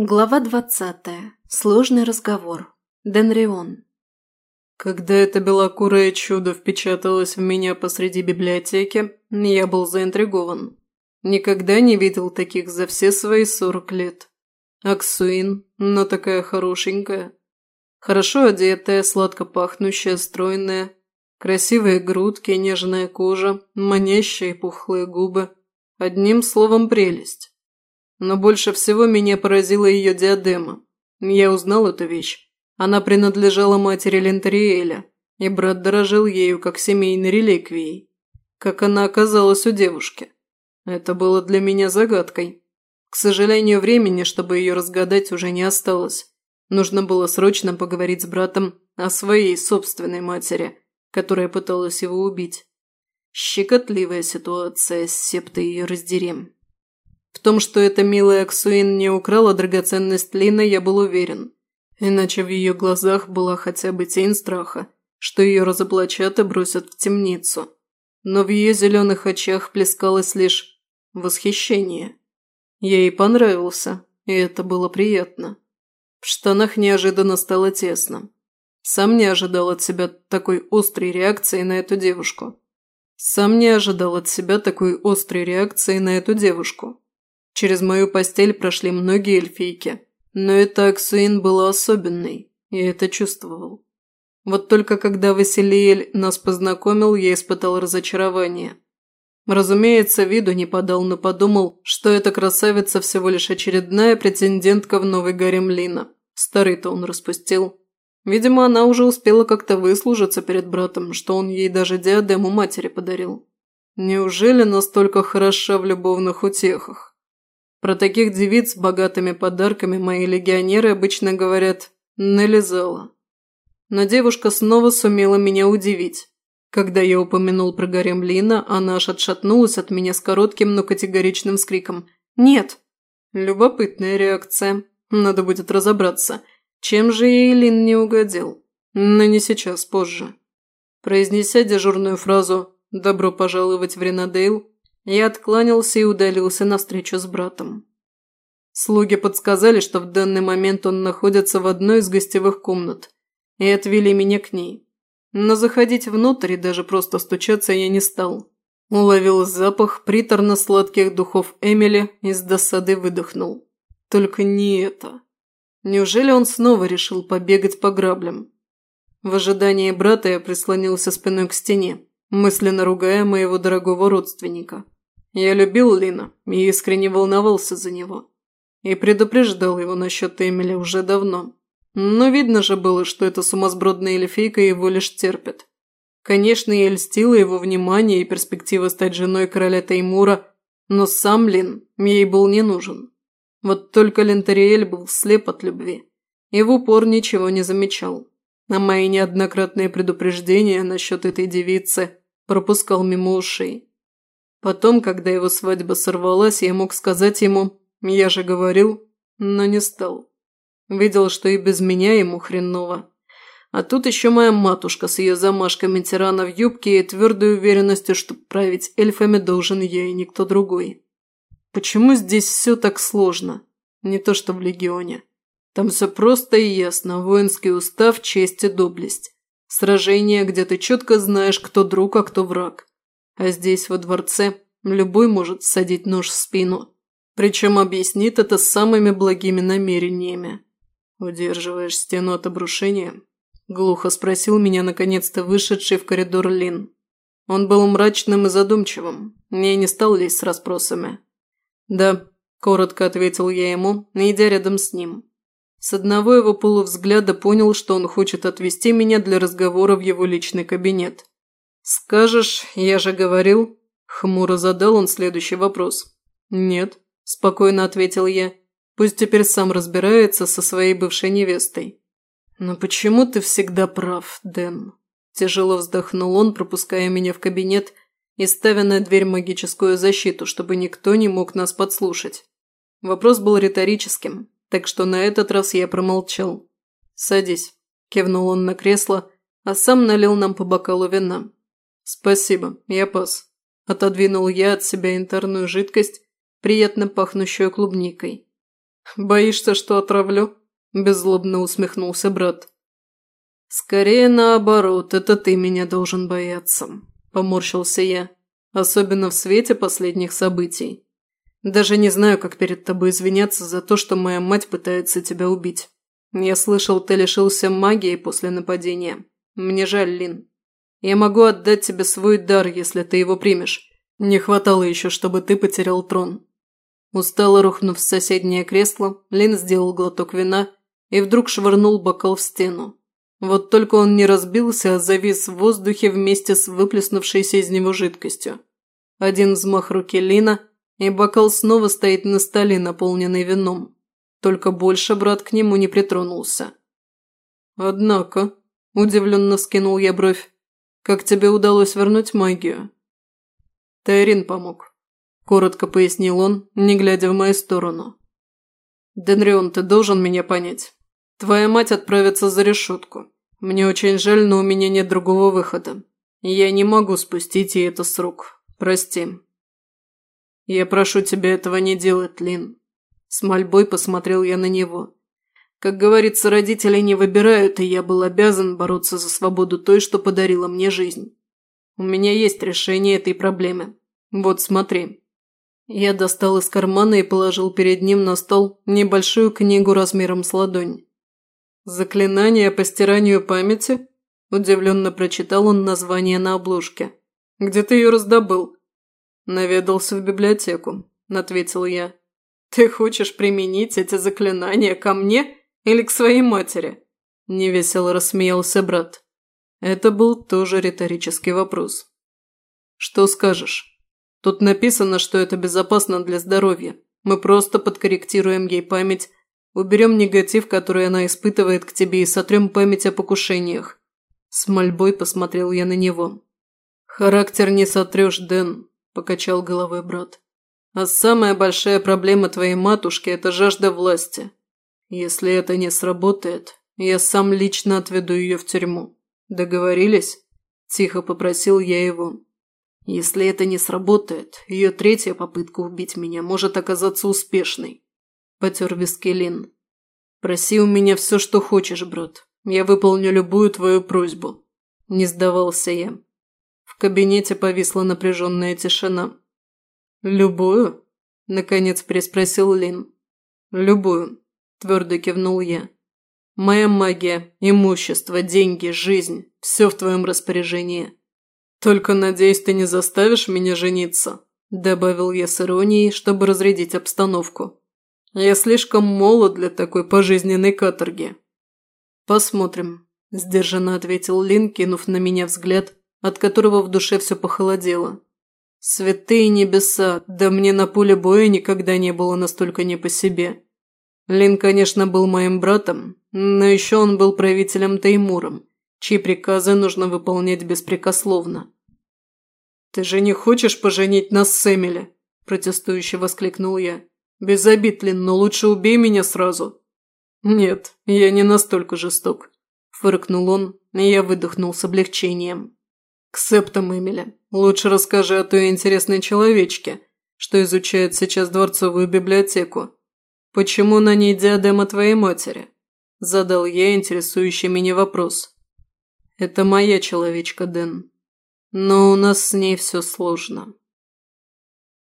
Глава двадцатая. Сложный разговор. Денрион. Когда это белокурое чудо впечаталось в меня посреди библиотеки, я был заинтригован. Никогда не видел таких за все свои сорок лет. Аксуин, но такая хорошенькая. Хорошо одетая, сладко пахнущая, стройная. Красивые грудки, нежная кожа, манящие пухлые губы. Одним словом, прелесть. Но больше всего меня поразила ее диадема. Я узнал эту вещь. Она принадлежала матери Лентериэля, и брат дорожил ею как семейной реликвией. Как она оказалась у девушки? Это было для меня загадкой. К сожалению, времени, чтобы ее разгадать, уже не осталось. Нужно было срочно поговорить с братом о своей собственной матери, которая пыталась его убить. Щекотливая ситуация, септа ее раздерем. В том, что эта милая Аксуин не украла драгоценность Лины, я был уверен. Иначе в ее глазах была хотя бы тень страха, что ее разоблачат и бросят в темницу. Но в ее зеленых очах плескалось лишь восхищение. Ей понравился, и это было приятно. В штанах неожиданно стало тесно. Сам не ожидал от себя такой острой реакции на эту девушку. Сам не ожидал от себя такой острой реакции на эту девушку. Через мою постель прошли многие эльфийки, но эта Аксуин была особенной, я это чувствовал. Вот только когда Василиэль нас познакомил, я испытал разочарование. Разумеется, виду не подал, но подумал, что эта красавица всего лишь очередная претендентка в новый гарем Лина. Старый-то он распустил. Видимо, она уже успела как-то выслужиться перед братом, что он ей даже диадему матери подарил. Неужели настолько хороша в любовных утехах? Про таких девиц с богатыми подарками мои легионеры обычно говорят «нализала». Но девушка снова сумела меня удивить. Когда я упомянул про гарем Лина, она аж отшатнулась от меня с коротким, но категоричным скриком «Нет!». Любопытная реакция. Надо будет разобраться, чем же ей Лин не угодил. Но не сейчас, позже. Произнеся дежурную фразу «Добро пожаловать в Ренадейл», я откланялся и удалился навстречу с братом. Слуги подсказали, что в данный момент он находится в одной из гостевых комнат, и отвели меня к ней. Но заходить внутрь и даже просто стучаться я не стал. Уловил запах приторно-сладких духов Эмили и с досады выдохнул. Только не это. Неужели он снова решил побегать по граблям? В ожидании брата я прислонился спиной к стене, мысленно ругая моего дорогого родственника. Я любил Лина и искренне волновался за него. И предупреждал его насчет Эмили уже давно. Но видно же было, что эта сумасбродная эльфийка его лишь терпит. Конечно, я льстила его внимание и перспектива стать женой короля Таймура, но сам Лин ей был не нужен. Вот только Лентериэль был слеп от любви и в упор ничего не замечал. А мои неоднократные предупреждения насчет этой девицы пропускал мимо ушей. Потом, когда его свадьба сорвалась, я мог сказать ему «я же говорил», но не стал. Видел, что и без меня ему хреново. А тут еще моя матушка с ее замашками тирана в юбке и твердой уверенностью, что править эльфами должен я и никто другой. Почему здесь все так сложно? Не то что в Легионе. Там все просто и ясно. Воинский устав, честь и доблесть. Сражение, где ты четко знаешь, кто друг, а кто враг. А здесь, во дворце, любой может садить нож в спину. Причем объяснит это самыми благими намерениями. «Удерживаешь стену от обрушения?» – глухо спросил меня наконец-то вышедший в коридор Лин. Он был мрачным и задумчивым. Я не стал лезть с расспросами. «Да», – коротко ответил я ему, идя рядом с ним. С одного его полувзгляда понял, что он хочет отвести меня для разговора в его личный кабинет. «Скажешь, я же говорил?» – хмуро задал он следующий вопрос. «Нет», – спокойно ответил я. «Пусть теперь сам разбирается со своей бывшей невестой». «Но почему ты всегда прав, Дэн?» Тяжело вздохнул он, пропуская меня в кабинет и ставя на дверь магическую защиту, чтобы никто не мог нас подслушать. Вопрос был риторическим, так что на этот раз я промолчал. «Садись», – кивнул он на кресло, а сам налил нам по бокалу вина. «Спасибо, я пас». Отодвинул я от себя интерную жидкость, приятно пахнущую клубникой. Боишься, что отравлю?» – беззлобно усмехнулся брат. «Скорее наоборот, это ты меня должен бояться», – поморщился я, особенно в свете последних событий. «Даже не знаю, как перед тобой извиняться за то, что моя мать пытается тебя убить. Я слышал, ты лишился магии после нападения. Мне жаль, Лин. Я могу отдать тебе свой дар, если ты его примешь. Не хватало еще, чтобы ты потерял трон». Устало рухнув в соседнее кресло, Лин сделал глоток вина и вдруг швырнул бокал в стену. Вот только он не разбился, а завис в воздухе вместе с выплеснувшейся из него жидкостью. Один взмах руки Лина, и бокал снова стоит на столе, наполненный вином. Только больше брат к нему не притронулся. «Однако», – удивленно скинул я бровь, – «как тебе удалось вернуть магию?» Тайрин помог. Коротко пояснил он, не глядя в мою сторону. «Денрион, ты должен меня понять. Твоя мать отправится за решетку. Мне очень жаль, но у меня нет другого выхода. Я не могу спустить ей это с рук. Прости». «Я прошу тебя этого не делать, Лин». С мольбой посмотрел я на него. Как говорится, родители не выбирают, и я был обязан бороться за свободу той, что подарила мне жизнь. У меня есть решение этой проблемы. Вот смотри. Я достал из кармана и положил перед ним на стол небольшую книгу размером с ладонь. «Заклинание по стиранию памяти?» – удивленно прочитал он название на обложке. «Где ты ее раздобыл?» «Наведался в библиотеку», – ответил я. «Ты хочешь применить эти заклинания ко мне или к своей матери?» – невесело рассмеялся брат. Это был тоже риторический вопрос. «Что скажешь?» Тут написано, что это безопасно для здоровья. Мы просто подкорректируем ей память, уберем негатив, который она испытывает к тебе, и сотрем память о покушениях. С мольбой посмотрел я на него. «Характер не сотрешь, Дэн», – покачал головой брат. «А самая большая проблема твоей матушки – это жажда власти. Если это не сработает, я сам лично отведу ее в тюрьму. Договорились?» – тихо попросил я его. Если это не сработает, ее третья попытка убить меня может оказаться успешной. Потер виски Лин. Проси у меня все, что хочешь, брат. Я выполню любую твою просьбу. Не сдавался я. В кабинете повисла напряженная тишина. «Любую?» – наконец переспросил Лин. «Любую», – твердо кивнул я. «Моя магия, имущество, деньги, жизнь – все в твоем распоряжении. «Только, надеюсь, ты не заставишь меня жениться», – добавил я с иронией, чтобы разрядить обстановку. «Я слишком молод для такой пожизненной каторги». «Посмотрим», – сдержанно ответил Лин, кинув на меня взгляд, от которого в душе все похолодело. «Святые небеса, да мне на поле боя никогда не было настолько не по себе. Лин, конечно, был моим братом, но еще он был правителем Таймуром, чьи приказы нужно выполнять беспрекословно. «Ты же не хочешь поженить нас с Эмили?» – протестующе воскликнул я. «Без обид, Лин, но лучше убей меня сразу». «Нет, я не настолько жесток», – фыркнул он, и я выдохнул с облегчением. «К септам, Эмили, лучше расскажи о той интересной человечке, что изучает сейчас дворцовую библиотеку. Почему на ней диадема твоей матери?» – задал я интересующий меня вопрос. «Это моя человечка, Дэн. Но у нас с ней все сложно.